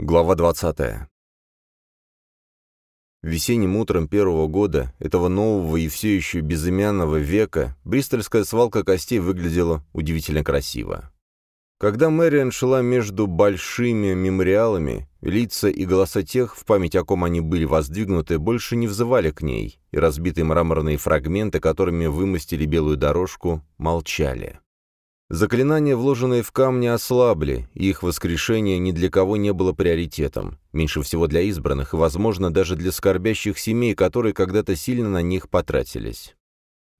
Глава 20. Весенним утром первого года, этого нового и все еще безымянного века, бристольская свалка костей выглядела удивительно красиво. Когда Мэриан шла между большими мемориалами, лица и голоса тех, в память о ком они были воздвигнуты, больше не взывали к ней, и разбитые мраморные фрагменты, которыми вымостили белую дорожку, молчали. Заклинания, вложенные в камни, ослабли, и их воскрешение ни для кого не было приоритетом, меньше всего для избранных и, возможно, даже для скорбящих семей, которые когда-то сильно на них потратились.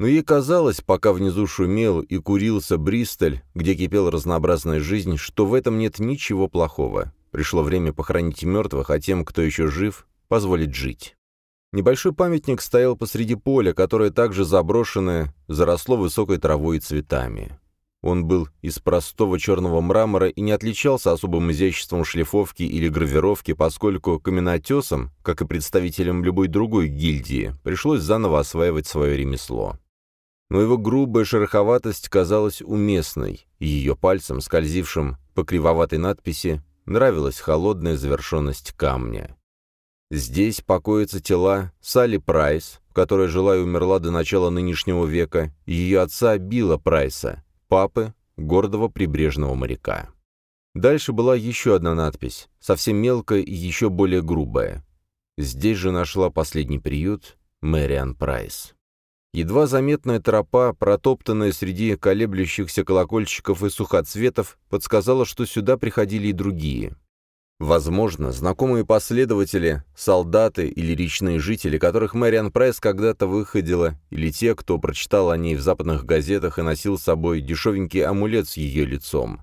Но ей казалось, пока внизу шумел и курился Бристоль, где кипела разнообразная жизнь, что в этом нет ничего плохого. Пришло время похоронить мертвых, а тем, кто еще жив, позволить жить. Небольшой памятник стоял посреди поля, которое также заброшенное, заросло высокой травой и цветами. Он был из простого черного мрамора и не отличался особым изяществом шлифовки или гравировки, поскольку каменотесам, как и представителям любой другой гильдии, пришлось заново осваивать свое ремесло. Но его грубая шероховатость казалась уместной, и ее пальцем, скользившим по кривоватой надписи, нравилась холодная завершенность камня. Здесь покоятся тела Салли Прайс, которая жила и умерла до начала нынешнего века, и ее отца Билла Прайса, папы, гордого прибрежного моряка. Дальше была еще одна надпись, совсем мелкая и еще более грубая. Здесь же нашла последний приют Мэриан Прайс. Едва заметная тропа, протоптанная среди колеблющихся колокольчиков и сухоцветов, подсказала, что сюда приходили и другие. Возможно, знакомые последователи, солдаты или речные жители, которых Мэриан Прайс когда-то выходила, или те, кто прочитал о ней в западных газетах и носил с собой дешевенький амулет с ее лицом.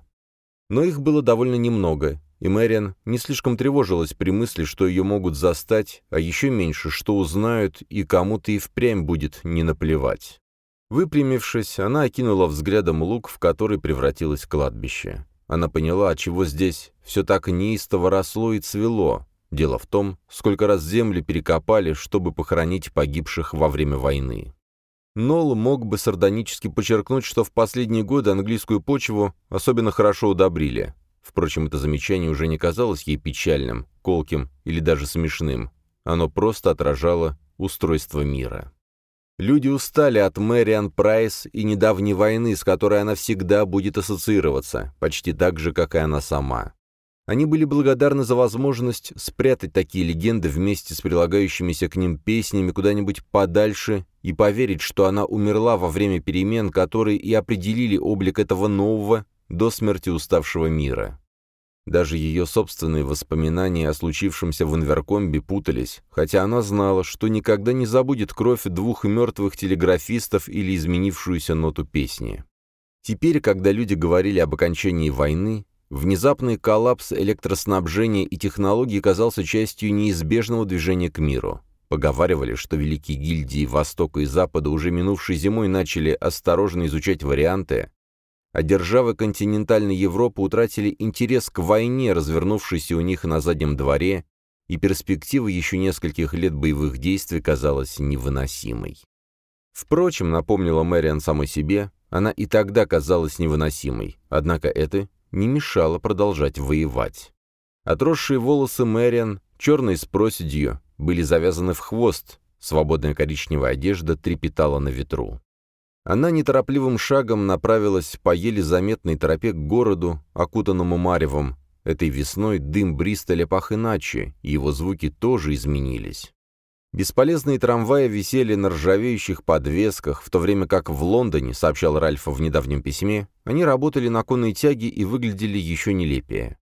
Но их было довольно немного, и Мэриан не слишком тревожилась при мысли, что ее могут застать, а еще меньше, что узнают, и кому-то и впрямь будет не наплевать. Выпрямившись, она окинула взглядом луг, в который превратилось кладбище. Она поняла, чего здесь все так неистово росло и цвело. Дело в том, сколько раз земли перекопали, чтобы похоронить погибших во время войны. Нол мог бы сардонически подчеркнуть, что в последние годы английскую почву особенно хорошо удобрили. Впрочем, это замечание уже не казалось ей печальным, колким или даже смешным. Оно просто отражало устройство мира. Люди устали от Мэриан Прайс и недавней войны, с которой она всегда будет ассоциироваться, почти так же, как и она сама. Они были благодарны за возможность спрятать такие легенды вместе с прилагающимися к ним песнями куда-нибудь подальше и поверить, что она умерла во время перемен, которые и определили облик этого нового, до смерти уставшего мира. Даже ее собственные воспоминания о случившемся в Инверкомбе путались, хотя она знала, что никогда не забудет кровь двух мертвых телеграфистов или изменившуюся ноту песни. Теперь, когда люди говорили об окончании войны, внезапный коллапс электроснабжения и технологий казался частью неизбежного движения к миру. Поговаривали, что великие гильдии Востока и Запада уже минувшей зимой начали осторожно изучать варианты, а державы континентальной Европы утратили интерес к войне, развернувшейся у них на заднем дворе, и перспектива еще нескольких лет боевых действий казалась невыносимой. Впрочем, напомнила Мэриан самой себе, она и тогда казалась невыносимой, однако это не мешало продолжать воевать. Отросшие волосы Мэриан, черные с проседью, были завязаны в хвост, свободная коричневая одежда трепетала на ветру. Она неторопливым шагом направилась по еле заметной тропе к городу, окутанному маревом. Этой весной дым Бристоля пах иначе, и его звуки тоже изменились. Бесполезные трамваи висели на ржавеющих подвесках, в то время как в Лондоне, сообщал Ральф в недавнем письме, они работали на конной тяге и выглядели еще нелепее.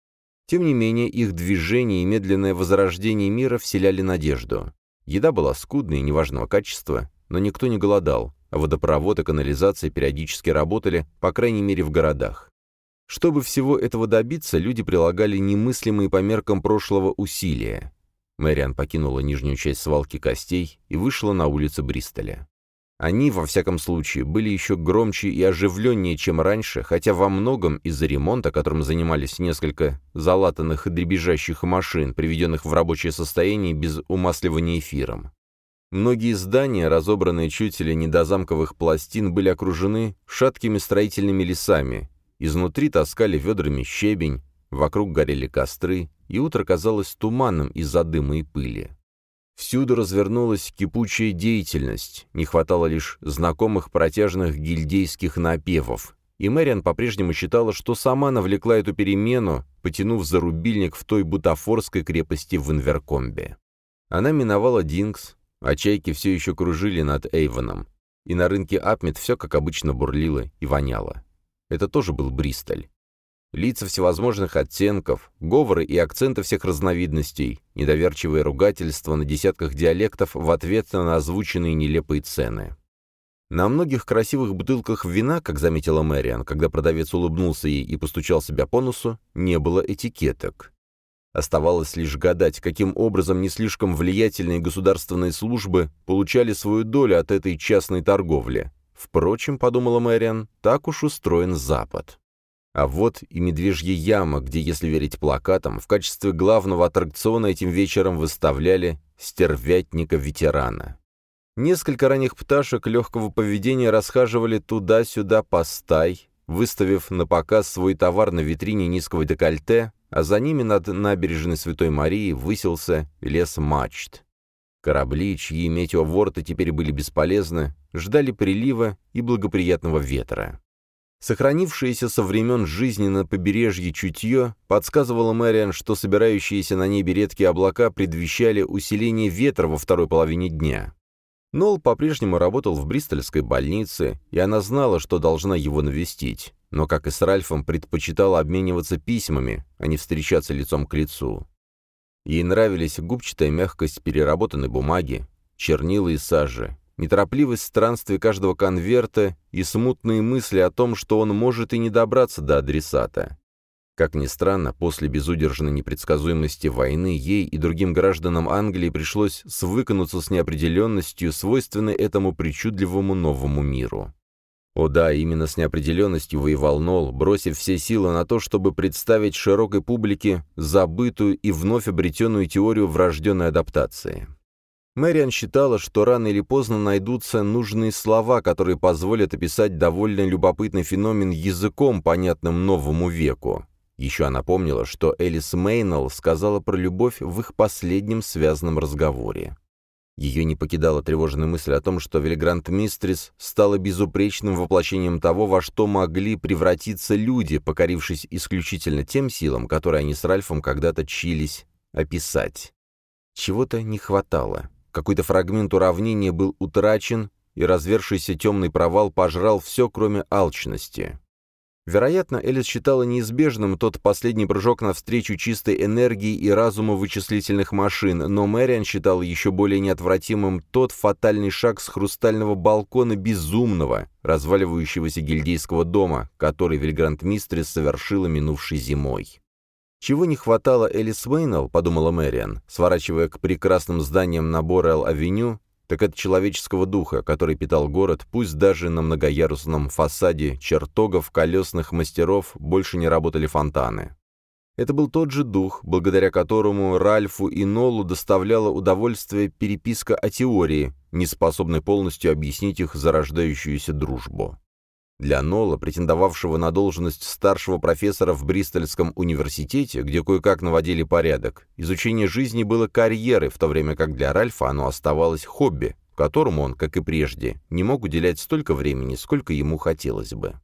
Тем не менее, их движение и медленное возрождение мира вселяли надежду. Еда была скудной и неважного качества, но никто не голодал, водопровод и канализация периодически работали, по крайней мере, в городах. Чтобы всего этого добиться, люди прилагали немыслимые по меркам прошлого усилия. Мэриан покинула нижнюю часть свалки костей и вышла на улицы Бристоля. Они, во всяком случае, были еще громче и оживленнее, чем раньше, хотя во многом из-за ремонта, которым занимались несколько залатанных и дребезжащих машин, приведенных в рабочее состояние без умасливания эфиром. Многие здания, разобранные чуть ли не до замковых пластин, были окружены шаткими строительными лесами. Изнутри таскали ведрами щебень, вокруг горели костры, и утро казалось туманным из-за дыма и пыли. Всюду развернулась кипучая деятельность, не хватало лишь знакомых протяжных гильдейских напевов, и Мэриан по-прежнему считала, что сама навлекла эту перемену, потянув за рубильник в той бутафорской крепости в Инверкомбе. Она миновала Динкс, а чайки все еще кружили над Эйвоном, и на рынке Апмет все, как обычно, бурлило и воняло. Это тоже был Бристоль. Лица всевозможных оттенков, говоры и акценты всех разновидностей, недоверчивые ругательства на десятках диалектов в ответ на озвученные нелепые цены. На многих красивых бутылках вина, как заметила Мэриан, когда продавец улыбнулся ей и постучал себя по носу, не было этикеток. Оставалось лишь гадать, каким образом не слишком влиятельные государственные службы получали свою долю от этой частной торговли. Впрочем, подумала Мэриан, так уж устроен Запад. А вот и медвежья яма, где, если верить плакатам, в качестве главного аттракциона этим вечером выставляли стервятника-ветерана. Несколько ранних пташек легкого поведения расхаживали туда-сюда по стай, выставив на показ свой товар на витрине низкого декольте, а за ними над набережной Святой Марии высился лес мачт. Корабли, чьи метеоворты теперь были бесполезны, ждали прилива и благоприятного ветра. Сохранившееся со времен жизни на побережье чутье подсказывало Мэриан, что собирающиеся на небе редкие облака предвещали усиление ветра во второй половине дня. Нолл по-прежнему работал в Бристольской больнице, и она знала, что должна его навестить, но, как и с Ральфом, предпочитала обмениваться письмами, а не встречаться лицом к лицу. Ей нравились губчатая мягкость переработанной бумаги, чернила и сажи, неторопливость странствий каждого конверта и смутные мысли о том, что он может и не добраться до адресата. Как ни странно, после безудержной непредсказуемости войны ей и другим гражданам Англии пришлось свыкнуться с неопределенностью, свойственной этому причудливому новому миру. О да, именно с неопределенностью воевал Нол, бросив все силы на то, чтобы представить широкой публике забытую и вновь обретенную теорию врожденной адаптации. Мэриан считала, что рано или поздно найдутся нужные слова, которые позволят описать довольно любопытный феномен языком, понятным новому веку. Еще она помнила, что Элис Мейнелл сказала про любовь в их последнем связанном разговоре. Ее не покидала тревожная мысль о том, что Вильгрант Мистрис стала безупречным воплощением того, во что могли превратиться люди, покорившись исключительно тем силам, которые они с Ральфом когда-то чились описать. Чего-то не хватало. Какой-то фрагмент уравнения был утрачен, и развершийся темный провал пожрал все, кроме алчности. Вероятно, Элис считала неизбежным тот последний прыжок навстречу чистой энергии и разуму вычислительных машин, но Мэриан считала еще более неотвратимым тот фатальный шаг с хрустального балкона безумного, разваливающегося гильдейского дома, который Вильгрант Мистрис совершила минувшей зимой. Чего не хватало Элис Уэйнелл, подумала Мэриан, сворачивая к прекрасным зданиям на Борел-авеню, так это человеческого духа, который питал город, пусть даже на многоярусном фасаде чертогов колесных мастеров больше не работали фонтаны. Это был тот же дух, благодаря которому Ральфу и Нолу доставляло удовольствие переписка о теории, не способной полностью объяснить их зарождающуюся дружбу. Для Нола, претендовавшего на должность старшего профессора в Бристольском университете, где кое-как наводили порядок, изучение жизни было карьерой, в то время как для Ральфа оно оставалось хобби, которому он, как и прежде, не мог уделять столько времени, сколько ему хотелось бы.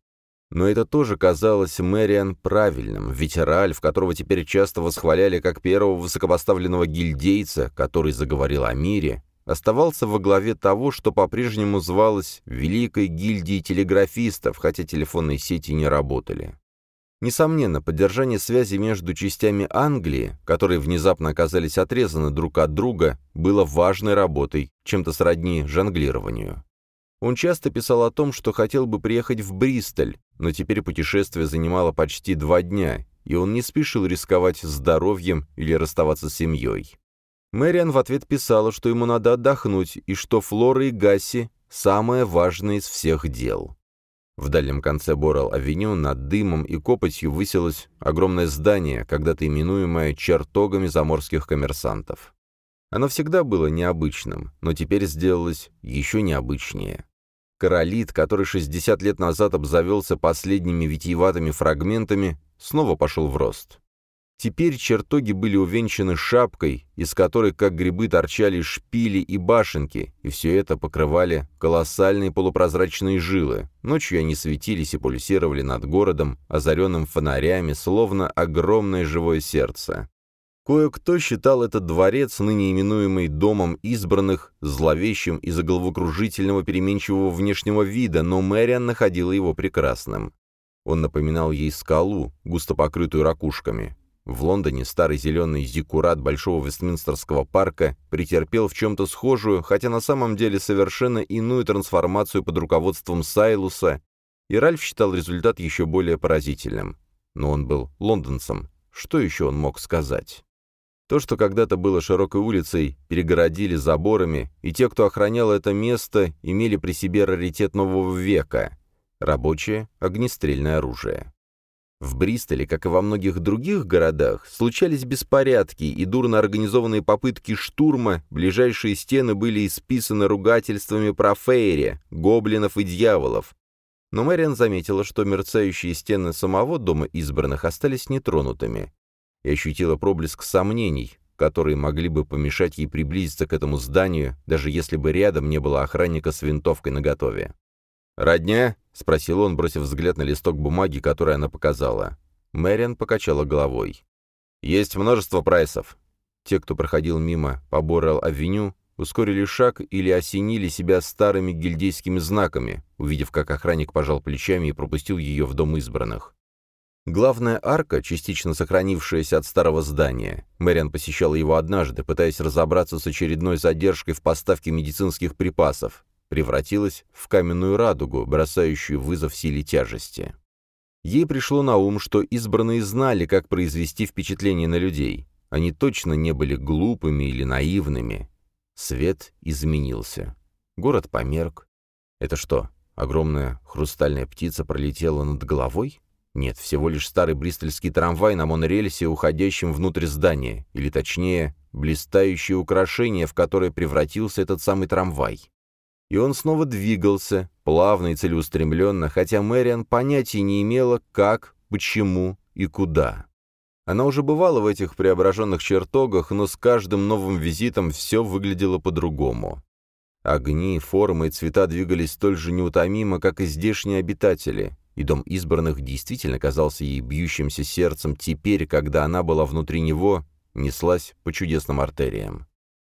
Но это тоже казалось Мэриан правильным, ведь Ральф, которого теперь часто восхваляли как первого высокопоставленного гильдейца, который заговорил о мире, оставался во главе того, что по-прежнему звалось Великой гильдией телеграфистов, хотя телефонные сети не работали. Несомненно, поддержание связи между частями Англии, которые внезапно оказались отрезаны друг от друга, было важной работой, чем-то сродни жонглированию. Он часто писал о том, что хотел бы приехать в Бристоль, но теперь путешествие занимало почти два дня, и он не спешил рисковать здоровьем или расставаться с семьей. Мэриан в ответ писала, что ему надо отдохнуть, и что Флора и Гасси – самое важное из всех дел. В дальнем конце Борал-авеню над дымом и копотью высилось огромное здание, когда-то именуемое чертогами заморских коммерсантов. Оно всегда было необычным, но теперь сделалось еще необычнее. Королит, который 60 лет назад обзавелся последними витиеватыми фрагментами, снова пошел в рост. Теперь чертоги были увенчаны шапкой, из которой, как грибы, торчали шпили и башенки, и все это покрывали колоссальные полупрозрачные жилы. Ночью они светились и пульсировали над городом, озаренным фонарями, словно огромное живое сердце. Кое-кто считал этот дворец, ныне именуемый Домом избранных, зловещим из-за головокружительного переменчивого внешнего вида, но Мэриан находила его прекрасным. Он напоминал ей скалу, густо покрытую ракушками. В Лондоне старый зеленый зиккурат Большого Вестминстерского парка претерпел в чем-то схожую, хотя на самом деле совершенно иную трансформацию под руководством Сайлуса, и Ральф считал результат еще более поразительным. Но он был лондонцем. Что еще он мог сказать? То, что когда-то было широкой улицей, перегородили заборами, и те, кто охранял это место, имели при себе раритет нового века — рабочее огнестрельное оружие. В Бристоле, как и во многих других городах, случались беспорядки и дурно организованные попытки штурма, ближайшие стены были исписаны ругательствами про Фейри, гоблинов и дьяволов. Но Мэриан заметила, что мерцающие стены самого Дома избранных остались нетронутыми, и ощутила проблеск сомнений, которые могли бы помешать ей приблизиться к этому зданию, даже если бы рядом не было охранника с винтовкой наготове. «Родня?» — спросил он, бросив взгляд на листок бумаги, который она показала. Мэриан покачала головой. «Есть множество прайсов». Те, кто проходил мимо по Боррелл-авеню, ускорили шаг или осенили себя старыми гильдейскими знаками, увидев, как охранник пожал плечами и пропустил ее в дом избранных. Главная арка, частично сохранившаяся от старого здания, Мэриан посещала его однажды, пытаясь разобраться с очередной задержкой в поставке медицинских припасов, превратилась в каменную радугу, бросающую вызов силе тяжести. Ей пришло на ум, что избранные знали, как произвести впечатление на людей. Они точно не были глупыми или наивными. Свет изменился. Город померк. Это что, огромная хрустальная птица пролетела над головой? Нет, всего лишь старый бристольский трамвай на монорельсе, уходящем внутрь здания, или точнее, блистающее украшение, в которое превратился этот самый трамвай. И он снова двигался, плавно и целеустремленно, хотя Мэриан понятия не имела, как, почему и куда. Она уже бывала в этих преображенных чертогах, но с каждым новым визитом все выглядело по-другому. Огни, формы и цвета двигались столь же неутомимо, как и здешние обитатели, и дом избранных действительно казался ей бьющимся сердцем теперь, когда она была внутри него, неслась по чудесным артериям.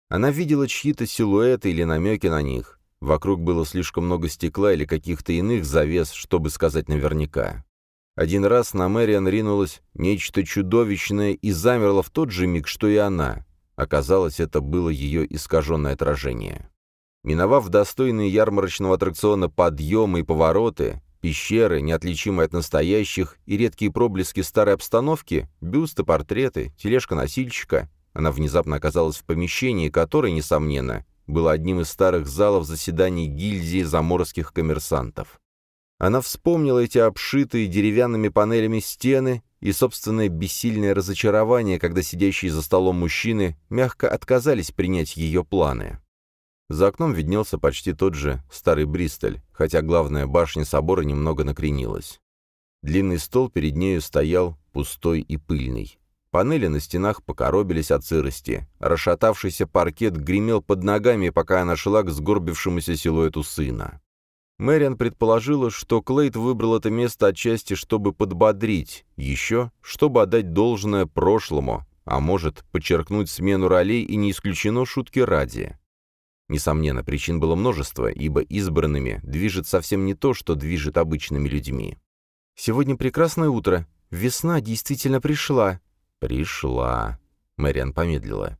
Она видела чьи-то силуэты или намеки на них, Вокруг было слишком много стекла или каких-то иных завес, чтобы сказать наверняка. Один раз на Мэриан ринулось нечто чудовищное и замерло в тот же миг, что и она. Оказалось, это было ее искаженное отражение. Миновав достойные ярмарочного аттракциона подъемы и повороты, пещеры, неотличимые от настоящих, и редкие проблески старой обстановки, бюсты, портреты, тележка носильщика, она внезапно оказалась в помещении, которое, несомненно, было одним из старых залов заседаний гильдии заморских коммерсантов. Она вспомнила эти обшитые деревянными панелями стены и собственное бессильное разочарование, когда сидящие за столом мужчины мягко отказались принять ее планы. За окном виднелся почти тот же старый Бристоль, хотя главная башня собора немного накренилась. Длинный стол перед нею стоял пустой и пыльный. Панели на стенах покоробились от сырости. Расшатавшийся паркет гремел под ногами, пока она шла к сгорбившемуся силуэту сына. Мэриан предположила, что Клейд выбрал это место отчасти, чтобы подбодрить, еще, чтобы отдать должное прошлому, а может, подчеркнуть смену ролей и не исключено шутки ради. Несомненно, причин было множество, ибо избранными движет совсем не то, что движет обычными людьми. «Сегодня прекрасное утро. Весна действительно пришла», «Пришла». Мэриан помедлила.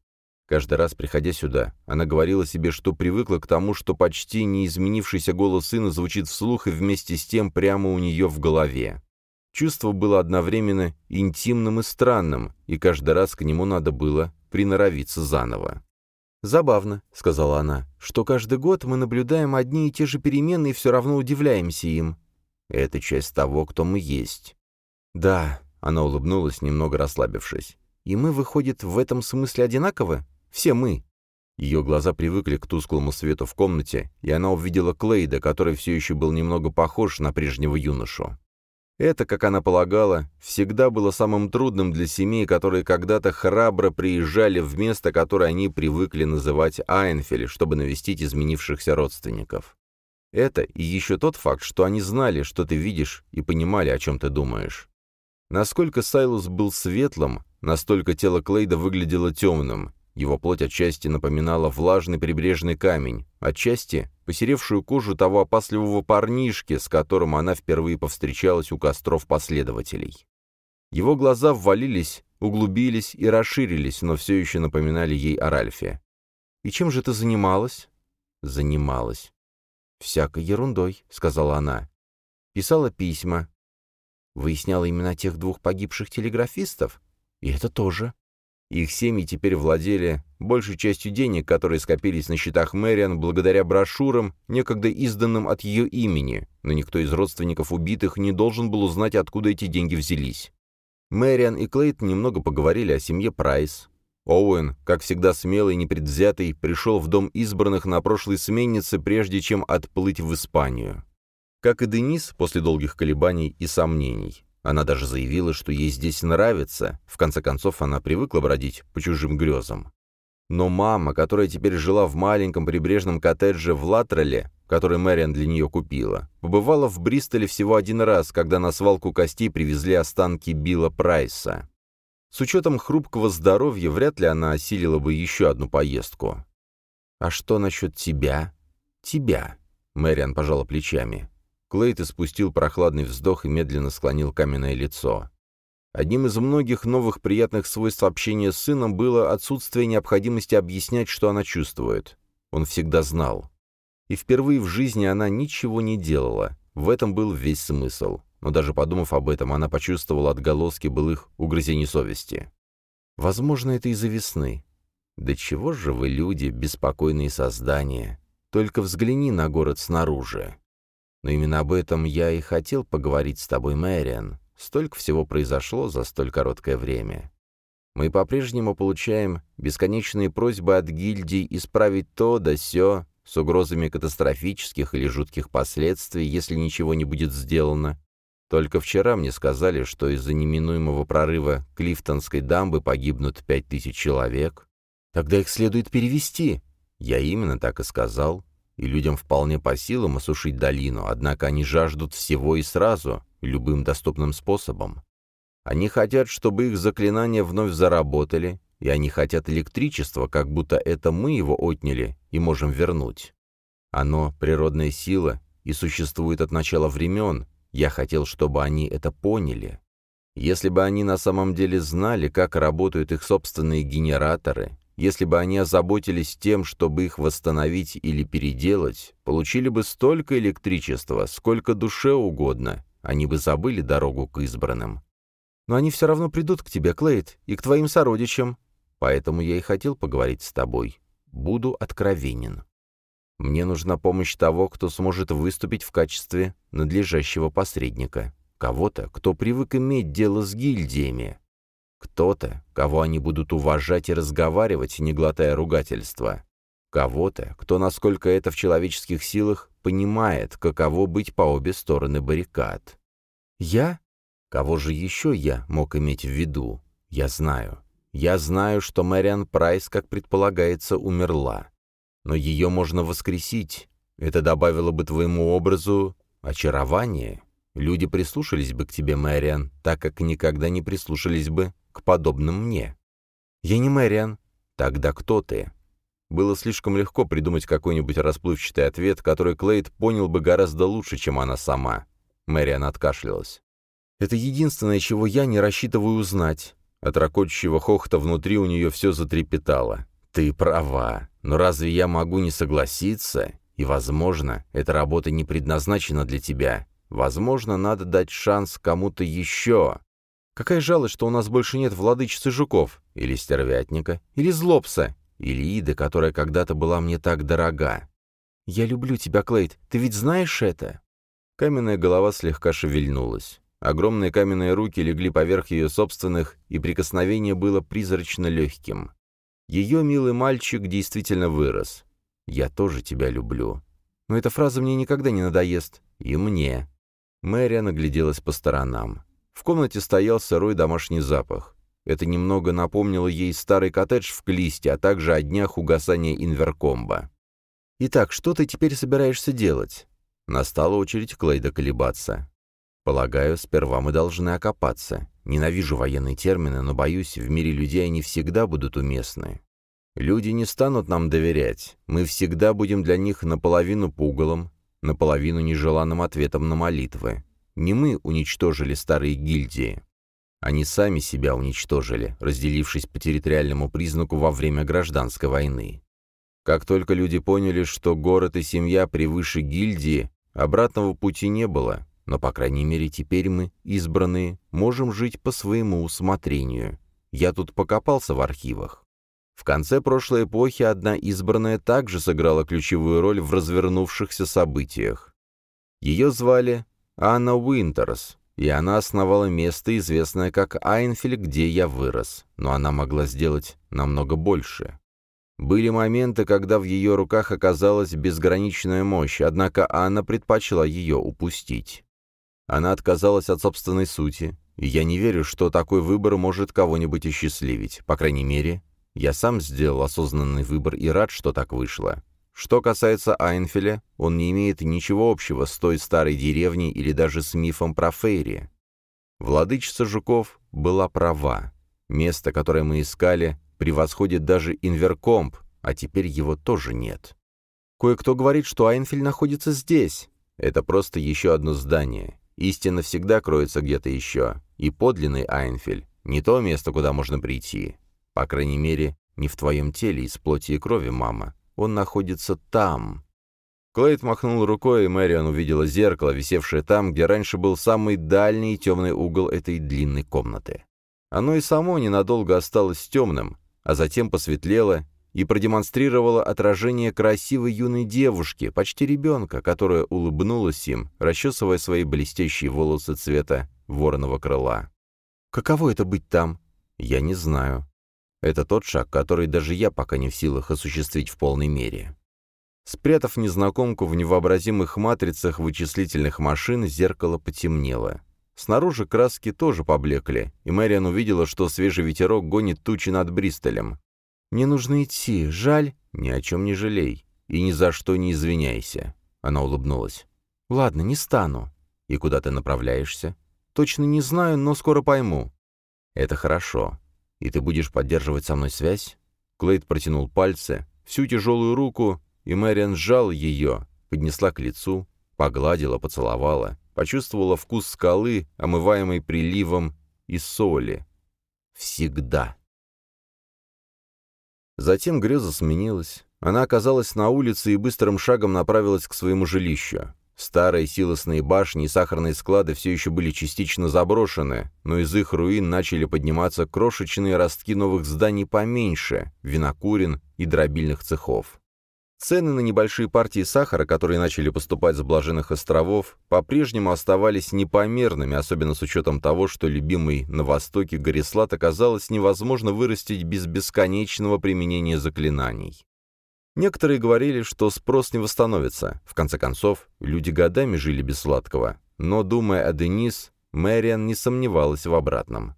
Каждый раз, приходя сюда, она говорила себе, что привыкла к тому, что почти не изменившийся голос сына звучит вслух и вместе с тем прямо у нее в голове. Чувство было одновременно интимным и странным, и каждый раз к нему надо было приноровиться заново. «Забавно», — сказала она, — «что каждый год мы наблюдаем одни и те же перемены и все равно удивляемся им». «Это часть того, кто мы есть». «Да, она улыбнулась, немного расслабившись. «И мы, выходит, в этом смысле одинаковы? Все мы». Ее глаза привыкли к тусклому свету в комнате, и она увидела Клейда, который все еще был немного похож на прежнего юношу. Это, как она полагала, всегда было самым трудным для семей, которые когда-то храбро приезжали в место, которое они привыкли называть Айнфель, чтобы навестить изменившихся родственников. Это и еще тот факт, что они знали, что ты видишь, и понимали, о чем ты думаешь. Насколько Сайлус был светлым, настолько тело Клейда выглядело темным, его плоть отчасти напоминала влажный прибрежный камень, отчасти посеревшую кожу того опасливого парнишки, с которым она впервые повстречалась у костров последователей. Его глаза ввалились, углубились и расширились, но все еще напоминали ей о Ральфе. «И чем же ты занималась?» «Занималась». «Всякой ерундой», — сказала она. «Писала письма». «Выясняла имена тех двух погибших телеграфистов?» «И это тоже». Их семьи теперь владели большей частью денег, которые скопились на счетах Мэриан благодаря брошюрам, некогда изданным от ее имени, но никто из родственников убитых не должен был узнать, откуда эти деньги взялись. Мэриан и Клейт немного поговорили о семье Прайс. Оуэн, как всегда смелый и непредвзятый, пришел в дом избранных на прошлой сменнице, прежде чем отплыть в Испанию. Как и Денис, после долгих колебаний и сомнений. Она даже заявила, что ей здесь нравится. В конце концов, она привыкла бродить по чужим грезам. Но мама, которая теперь жила в маленьком прибрежном коттедже в Латреле, который Мэриан для нее купила, побывала в Бристоле всего один раз, когда на свалку костей привезли останки Билла Прайса. С учетом хрупкого здоровья вряд ли она осилила бы еще одну поездку. «А что насчет тебя?» «Тебя», — Мэриан пожала плечами. Клейт испустил прохладный вздох и медленно склонил каменное лицо. Одним из многих новых приятных свойств общения с сыном было отсутствие необходимости объяснять, что она чувствует. Он всегда знал. И впервые в жизни она ничего не делала. В этом был весь смысл. Но даже подумав об этом, она почувствовала отголоски былых угрызений совести. Возможно, это из-за весны. Да чего же вы, люди, беспокойные создания? Только взгляни на город снаружи. Но именно об этом я и хотел поговорить с тобой, Мэриан. Столько всего произошло за столь короткое время. Мы по-прежнему получаем бесконечные просьбы от гильдий исправить то да сё, с угрозами катастрофических или жутких последствий, если ничего не будет сделано. Только вчера мне сказали, что из-за неминуемого прорыва Клифтонской дамбы погибнут пять тысяч человек. Тогда их следует перевести. Я именно так и сказал и людям вполне по силам осушить долину, однако они жаждут всего и сразу, любым доступным способом. Они хотят, чтобы их заклинания вновь заработали, и они хотят электричества, как будто это мы его отняли и можем вернуть. Оно — природная сила и существует от начала времен. Я хотел, чтобы они это поняли. Если бы они на самом деле знали, как работают их собственные генераторы, если бы они озаботились тем, чтобы их восстановить или переделать, получили бы столько электричества, сколько душе угодно, они бы забыли дорогу к избранным. Но они все равно придут к тебе, Клейд, и к твоим сородичам. Поэтому я и хотел поговорить с тобой. Буду откровенен. Мне нужна помощь того, кто сможет выступить в качестве надлежащего посредника. Кого-то, кто привык иметь дело с гильдиями. Кто-то, кого они будут уважать и разговаривать, не глотая ругательства. Кого-то, кто, насколько это в человеческих силах, понимает, каково быть по обе стороны баррикад. Я? Кого же еще я мог иметь в виду? Я знаю. Я знаю, что Мэриан Прайс, как предполагается, умерла. Но ее можно воскресить. Это добавило бы твоему образу очарование. Люди прислушались бы к тебе, Мэриан, так как никогда не прислушались бы к подобным мне. «Я не Мэриан». «Тогда кто ты?» Было слишком легко придумать какой-нибудь расплывчатый ответ, который Клейд понял бы гораздо лучше, чем она сама. Мэриан откашлялась. «Это единственное, чего я не рассчитываю узнать». От ракочущего хохота внутри у нее все затрепетало. «Ты права. Но разве я могу не согласиться? И, возможно, эта работа не предназначена для тебя. Возможно, надо дать шанс кому-то еще. Какая жалость, что у нас больше нет владычицы жуков, или стервятника, или злобса, или Иды, которая когда-то была мне так дорога. Я люблю тебя, Клейд, ты ведь знаешь это?» Каменная голова слегка шевельнулась. Огромные каменные руки легли поверх ее собственных, и прикосновение было призрачно легким. Ее милый мальчик действительно вырос. «Я тоже тебя люблю». Но эта фраза мне никогда не надоест. И мне. Мэри нагляделась по сторонам. В комнате стоял сырой домашний запах. Это немного напомнило ей старый коттедж в Клисте, а также о днях угасания инверкомба. «Итак, что ты теперь собираешься делать?» Настала очередь Клейда колебаться. «Полагаю, сперва мы должны окопаться. Ненавижу военные термины, но, боюсь, в мире людей они всегда будут уместны. Люди не станут нам доверять. Мы всегда будем для них наполовину пугалом, наполовину нежеланным ответом на молитвы. Не мы уничтожили старые гильдии. Они сами себя уничтожили, разделившись по территориальному признаку во время гражданской войны. Как только люди поняли, что город и семья превыше гильдии, обратного пути не было, но, по крайней мере, теперь мы, избранные, можем жить по своему усмотрению. Я тут покопался в архивах. В конце прошлой эпохи одна избранная также сыграла ключевую роль в развернувшихся событиях. Ее звали Анна Уинтерс, и она основала место, известное как Айнфель, где я вырос, но она могла сделать намного больше. Были моменты, когда в ее руках оказалась безграничная мощь, однако Анна предпочла ее упустить. Она отказалась от собственной сути, и я не верю, что такой выбор может кого-нибудь осчастливить. По крайней мере, я сам сделал осознанный выбор и рад, что так вышло. Что касается Айнфеля, он не имеет ничего общего с той старой деревней или даже с мифом про Фейри. Владычица Жуков была права. Место, которое мы искали, превосходит даже Инверкомп, а теперь его тоже нет. Кое-кто говорит, что Айнфель находится здесь. Это просто еще одно здание. Истина всегда кроется где-то еще. И подлинный Айнфель — не то место, куда можно прийти. По крайней мере, не в твоем теле из плоти и крови, мама. Он находится там». Клейд махнул рукой, и Мэриан увидела зеркало, висевшее там, где раньше был самый дальний темный угол этой длинной комнаты. Оно и само ненадолго осталось темным, а затем посветлело и продемонстрировало отражение красивой юной девушки, почти ребенка, которая улыбнулась им, расчесывая свои блестящие волосы цвета вороного крыла. «Каково это быть там?» «Я не знаю. Это тот шаг, который даже я пока не в силах осуществить в полной мере. Спрятав незнакомку в невообразимых матрицах вычислительных машин, зеркало потемнело. Снаружи краски тоже поблекли, и Мэриан увидела, что свежий ветерок гонит тучи над Бристолем. «Не нужно идти, жаль». «Ни о чем не жалей. И ни за что не извиняйся». Она улыбнулась. «Ладно, не стану». «И куда ты направляешься?» «Точно не знаю, но скоро пойму». «Это хорошо. «И ты будешь поддерживать со мной связь?» Клейд протянул пальцы, всю тяжелую руку, и Мэриан сжал ее, поднесла к лицу, погладила, поцеловала, почувствовала вкус скалы, омываемой приливом и соли. Всегда. Затем греза сменилась. Она оказалась на улице и быстрым шагом направилась к своему жилищу. Старые силосные башни и сахарные склады все еще были частично заброшены, но из их руин начали подниматься крошечные ростки новых зданий поменьше, винокурен и дробильных цехов. Цены на небольшие партии сахара, которые начали поступать с блаженных островов, по-прежнему оставались непомерными, особенно с учетом того, что любимый на востоке Горислат оказалось невозможно вырастить без бесконечного применения заклинаний. Некоторые говорили, что спрос не восстановится. В конце концов, люди годами жили без сладкого. Но, думая о Денис, Мэриан не сомневалась в обратном.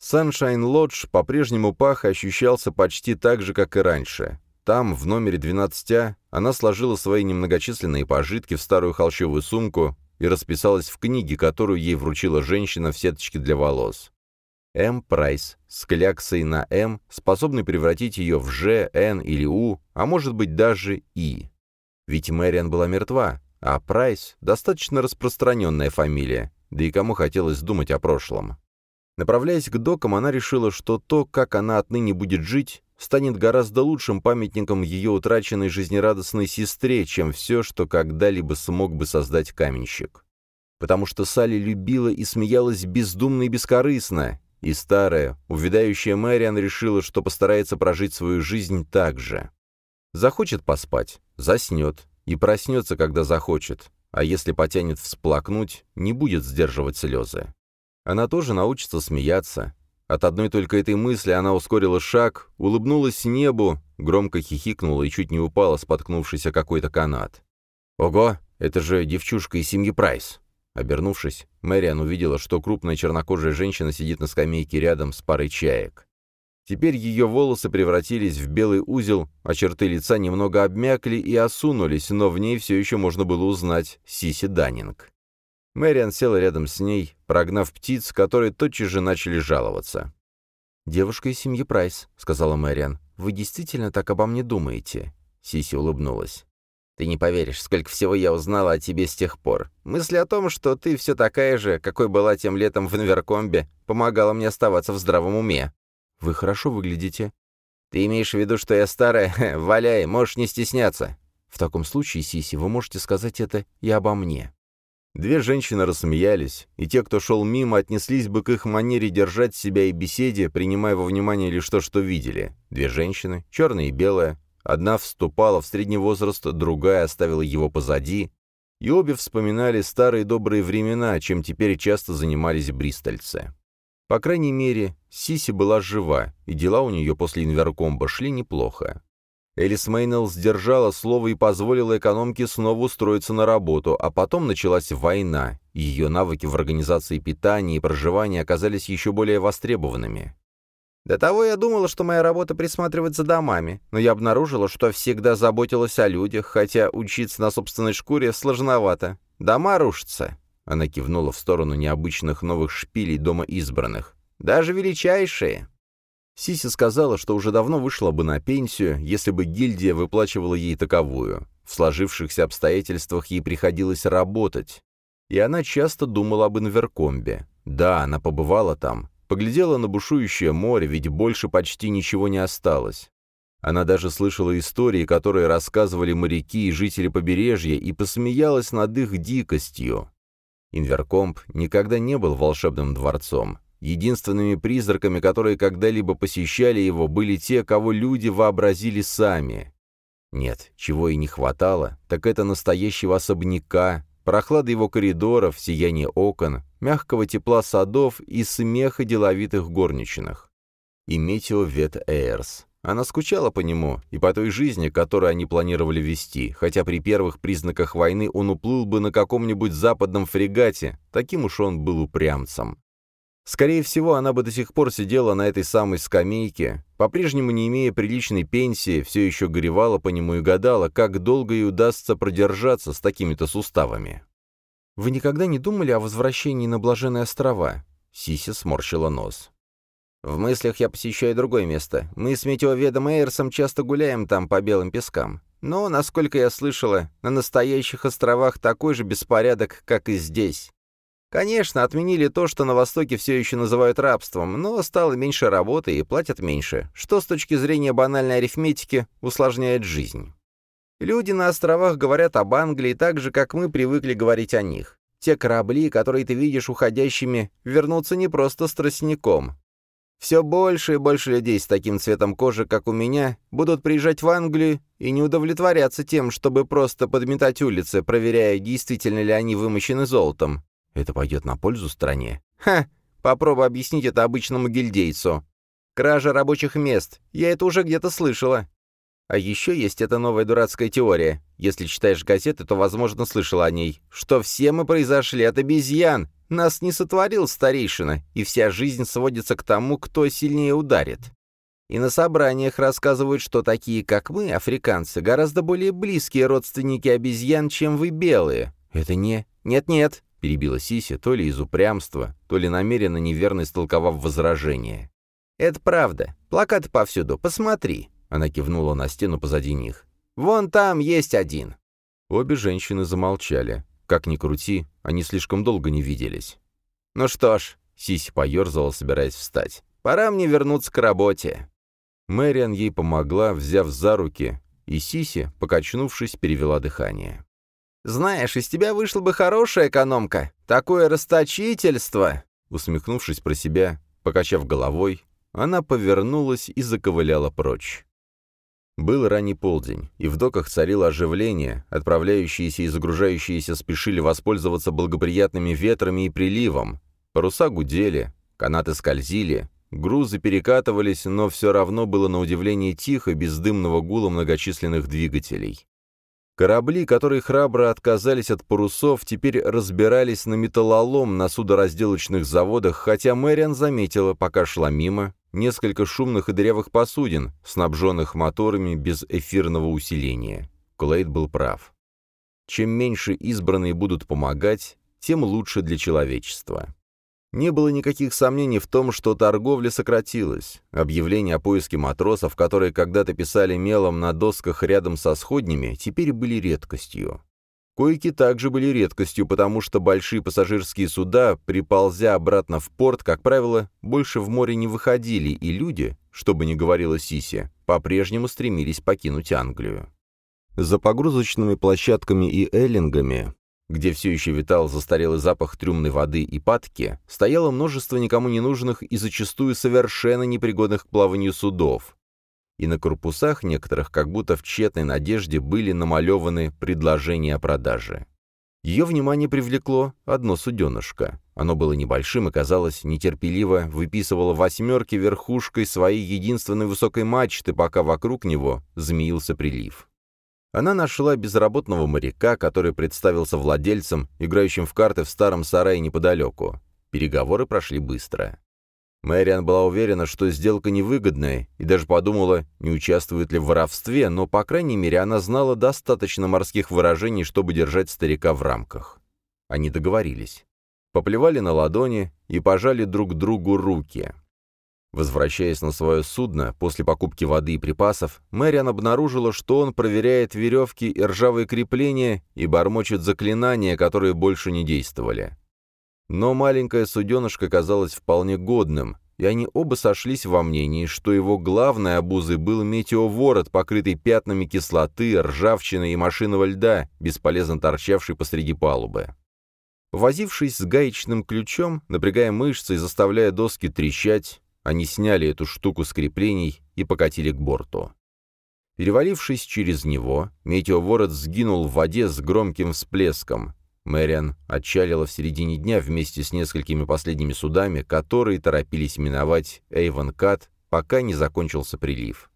Sunshine Lodge по-прежнему пах ощущался почти так же, как и раньше. Там, в номере 12А, она сложила свои немногочисленные пожитки в старую холщовую сумку и расписалась в книге, которую ей вручила женщина в сеточке для волос. М. Прайс с кляксой на М, способный превратить ее в Ж, Н или У, а может быть даже И. Ведь Мэриан была мертва, а Прайс — достаточно распространенная фамилия, да и кому хотелось думать о прошлом. Направляясь к докам, она решила, что то, как она отныне будет жить, станет гораздо лучшим памятником ее утраченной жизнерадостной сестре, чем все, что когда-либо смог бы создать каменщик. Потому что Салли любила и смеялась бездумно и бескорыстно, и старая, увядающая Мэриан решила, что постарается прожить свою жизнь так же. Захочет поспать — заснет, и проснется, когда захочет, а если потянет всплакнуть, не будет сдерживать слезы. Она тоже научится смеяться. От одной только этой мысли она ускорила шаг, улыбнулась небу, громко хихикнула и чуть не упала, споткнувшись о какой-то канат. «Ого, это же девчушка из семьи Прайс!» Обернувшись, Мэриан увидела, что крупная чернокожая женщина сидит на скамейке рядом с парой чаек. Теперь ее волосы превратились в белый узел, а черты лица немного обмякли и осунулись, но в ней все еще можно было узнать Сиси Даннинг. Мэриан села рядом с ней, прогнав птиц, которые тотчас же начали жаловаться. «Девушка из семьи Прайс», — сказала Мэриан. «Вы действительно так обо мне думаете?» Сиси улыбнулась. «Ты не поверишь, сколько всего я узнала о тебе с тех пор. Мысль о том, что ты все такая же, какой была тем летом в Инверкомбе, помогала мне оставаться в здравом уме». «Вы хорошо выглядите». «Ты имеешь в виду, что я старая? Валяй, можешь не стесняться». «В таком случае, Сиси, вы можете сказать это и обо мне». Две женщины рассмеялись, и те, кто шел мимо, отнеслись бы к их манере держать себя и беседе, принимая во внимание лишь то, что видели. Две женщины, черная и белая. Одна вступала в средний возраст, другая оставила его позади, и обе вспоминали старые добрые времена, чем теперь часто занимались бристольцы. По крайней мере, Сиси была жива, и дела у нее после инверкомба шли неплохо. Элис Мейнелл сдержала слово и позволила экономке снова устроиться на работу, а потом началась война, и ее навыки в организации питания и проживания оказались еще более востребованными. До того я думала, что моя работа присматривать за домами, но я обнаружила, что всегда заботилась о людях, хотя учиться на собственной шкуре сложновато. Дома рушатся. Она кивнула в сторону необычных новых шпилей дома избранных. Даже величайшие. Сиси сказала, что уже давно вышла бы на пенсию, если бы гильдия выплачивала ей таковую. В сложившихся обстоятельствах ей приходилось работать. И она часто думала об Инверкомбе. Да, она побывала там, поглядела на бушующее море, ведь больше почти ничего не осталось. Она даже слышала истории, которые рассказывали моряки и жители побережья, и посмеялась над их дикостью. Инверкомб никогда не был волшебным дворцом. Единственными призраками, которые когда-либо посещали его, были те, кого люди вообразили сами. Нет, чего и не хватало, так это настоящего особняка, прохлады его коридоров, сияние окон, мягкого тепла садов и смеха деловитых горничных. И Метео Вет Эйрс. Она скучала по нему и по той жизни, которую они планировали вести, хотя при первых признаках войны он уплыл бы на каком-нибудь западном фрегате, таким уж он был упрямцем. Скорее всего, она бы до сих пор сидела на этой самой скамейке, по-прежнему не имея приличной пенсии, все еще горевала по нему и гадала, как долго ей удастся продержаться с такими-то суставами. «Вы никогда не думали о возвращении на Блаженные острова?» Сися сморщила нос. «В мыслях я посещаю другое место. Мы с метеоведом Эйрсом часто гуляем там по белым пескам. Но, насколько я слышала, на настоящих островах такой же беспорядок, как и здесь. Конечно, отменили то, что на Востоке все еще называют рабством, но стало меньше работы и платят меньше, что с точки зрения банальной арифметики усложняет жизнь. Люди на островах говорят об Англии так же, как мы привыкли говорить о них. Те корабли, которые ты видишь уходящими, вернутся не просто с тростником. Все больше и больше людей с таким цветом кожи, как у меня, будут приезжать в Англию и не удовлетворяться тем, чтобы просто подметать улицы, проверяя, действительно ли они вымощены золотом. Это пойдет на пользу стране? Ха! Попробуй объяснить это обычному гильдейцу. Кража рабочих мест. Я это уже где-то слышала. А еще есть эта новая дурацкая теория. Если читаешь газеты, то, возможно, слышала о ней. Что все мы произошли от обезьян. Нас не сотворил старейшина, и вся жизнь сводится к тому, кто сильнее ударит. И на собраниях рассказывают, что такие, как мы, африканцы, гораздо более близкие родственники обезьян, чем вы белые. Это не... Нет-нет, — перебила Сися, то ли из упрямства, то ли намеренно неверно истолковав возражение. «Это правда. Плакаты повсюду. Посмотри». Она кивнула на стену позади них. «Вон там есть один». Обе женщины замолчали. Как ни крути, они слишком долго не виделись. «Ну что ж», — Сися поерзала, собираясь встать, — «пора мне вернуться к работе». Мэриан ей помогла, взяв за руки, и Сиси, покачнувшись, перевела дыхание. Знаешь, из тебя вышла бы хорошая экономка. Такое расточительство!» Усмехнувшись про себя, покачав головой, она повернулась и заковыляла прочь. Был ранний полдень, и в доках царило оживление, отправляющиеся и загружающиеся спешили воспользоваться благоприятными ветрами и приливом. Паруса гудели, канаты скользили, грузы перекатывались, но все равно было на удивление тихо, без дымного гула многочисленных двигателей. Корабли, которые храбро отказались от парусов, теперь разбирались на металлолом на судоразделочных заводах, хотя Мэриан заметила, пока шла мимо, несколько шумных и дырявых посудин, снабженных моторами без эфирного усиления. Клейд был прав. Чем меньше избранные будут помогать, тем лучше для человечества. Не было никаких сомнений в том, что торговля сократилась. Объявления о поиске матросов, которые когда-то писали мелом на досках рядом со сходнями, теперь были редкостью. Койки также были редкостью, потому что большие пассажирские суда, приползя обратно в порт, как правило, больше в море не выходили, и люди, что бы ни говорила Сиси, по-прежнему стремились покинуть Англию. За погрузочными площадками и эллингами где все еще витал застарелый запах трюмной воды и патки, стояло множество никому не нужных и зачастую совершенно непригодных к плаванию судов. И на корпусах некоторых, как будто в тщетной надежде, были намалеваны предложения о продаже. Ее внимание привлекло одно суденышко. Оно было небольшим и, казалось, нетерпеливо выписывало восьмерки верхушкой своей единственной высокой мачты, пока вокруг него змеился прилив. Она нашла безработного моряка, который представился владельцем, играющим в карты в старом сарае неподалеку. Переговоры прошли быстро. Мэриан была уверена, что сделка невыгодная, и даже подумала, не участвует ли в воровстве, но, по крайней мере, она знала достаточно морских выражений, чтобы держать старика в рамках. Они договорились. Поплевали на ладони и пожали друг другу руки. Возвращаясь на свое судно после покупки воды и припасов, Мэриан обнаружила, что он проверяет веревки и ржавые крепления и бормочет заклинания, которые больше не действовали. Но маленькое суденышко казалось вполне годным, и они оба сошлись во мнении, что его главной обузой был метеоворот, покрытый пятнами кислоты, ржавчины и машинного льда, бесполезно торчавший посреди палубы. Возившись с гаечным ключом, напрягая мышцы и заставляя доски трещать, они сняли эту штуку с креплений и покатили к борту. Перевалившись через него, метеоворот сгинул в воде с громким всплеском. Мэриан отчалила в середине дня вместе с несколькими последними судами, которые торопились миновать Эйвон Кат, пока не закончился прилив.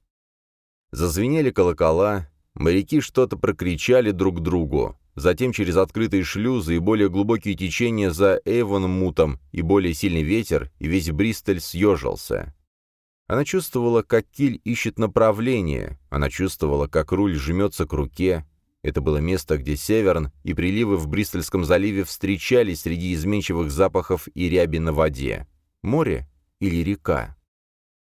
Зазвенели колокола, моряки что-то прокричали друг другу. Затем через открытые шлюзы и более глубокие течения за Эйвонмутом и более сильный ветер, и весь Бристоль съежился. Она чувствовала, как киль ищет направление, она чувствовала, как руль жмется к руке. Это было место, где Северн и приливы в Бристольском заливе встречались среди изменчивых запахов и ряби на воде. Море или река?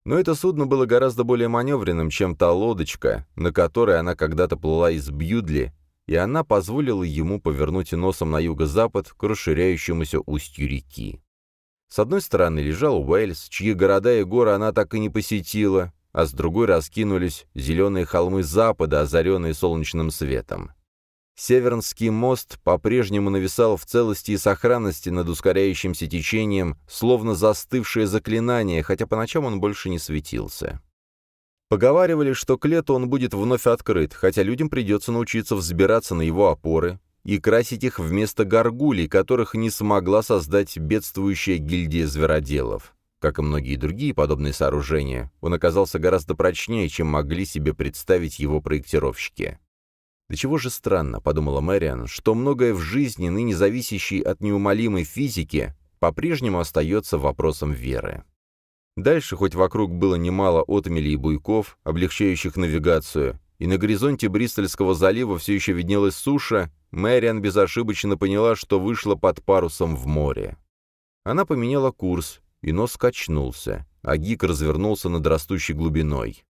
Но это судно было гораздо более маневренным, чем та лодочка, на которой она когда-то плыла из Бьюдли и она позволила ему повернуть носом на юго-запад к расширяющемуся устью реки. С одной стороны лежал Уэльс, чьи города и горы она так и не посетила, а с другой раскинулись зеленые холмы запада, озаренные солнечным светом. Севернский мост по-прежнему нависал в целости и сохранности над ускоряющимся течением, словно застывшее заклинание, хотя по ночам он больше не светился. Поговаривали, что к лету он будет вновь открыт, хотя людям придется научиться взбираться на его опоры и красить их вместо горгулей, которых не смогла создать бедствующая гильдия звероделов. Как и многие другие подобные сооружения, он оказался гораздо прочнее, чем могли себе представить его проектировщики. «Да чего же странно», — подумала Мэриан, «что многое в жизни, ныне зависящей от неумолимой физики, по-прежнему остается вопросом веры». Дальше, хоть вокруг было немало отмелей и буйков, облегчающих навигацию, и на горизонте Бристольского залива все еще виднелась суша, Мэриан безошибочно поняла, что вышла под парусом в море. Она поменяла курс, и нос качнулся, а гик развернулся над растущей глубиной.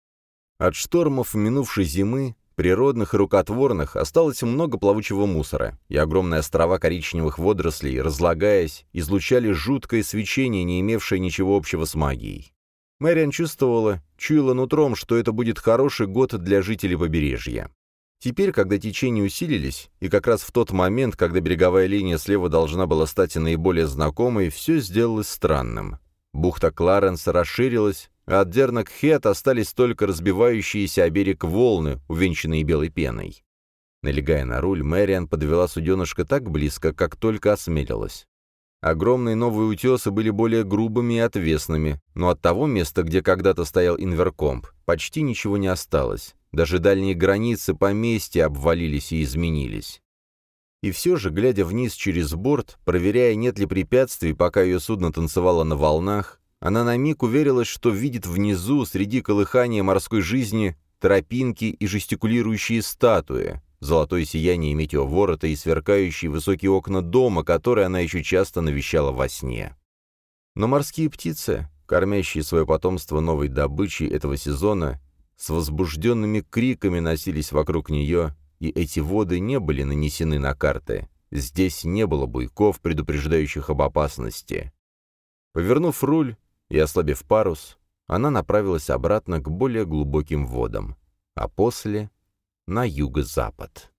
От штормов минувшей зимы природных и рукотворных, осталось много плавучего мусора, и огромные острова коричневых водорослей, разлагаясь, излучали жуткое свечение, не имевшее ничего общего с магией. Мэриан чувствовала, чуяла нутром, что это будет хороший год для жителей побережья. Теперь, когда течения усилились, и как раз в тот момент, когда береговая линия слева должна была стать наиболее знакомой, все сделалось странным. Бухта Кларенса расширилась, а от Дернак-Хет остались только разбивающиеся о берег волны, увенчанные белой пеной. Налегая на руль, Мэриан подвела суденышко так близко, как только осмелилась. Огромные новые утесы были более грубыми и отвесными, но от того места, где когда-то стоял инверкомп, почти ничего не осталось. Даже дальние границы поместья обвалились и изменились. И все же, глядя вниз через борт, проверяя, нет ли препятствий, пока ее судно танцевало на волнах, она на миг уверилась, что видит внизу, среди колыхания морской жизни, тропинки и жестикулирующие статуи, золотое сияние метеоворота и сверкающие высокие окна дома, которые она еще часто навещала во сне. Но морские птицы, кормящие свое потомство новой добычей этого сезона, с возбужденными криками носились вокруг нее, и эти воды не были нанесены на карты. Здесь не было буйков, предупреждающих об опасности. Повернув руль и ослабив парус, она направилась обратно к более глубоким водам, а после — на юго-запад.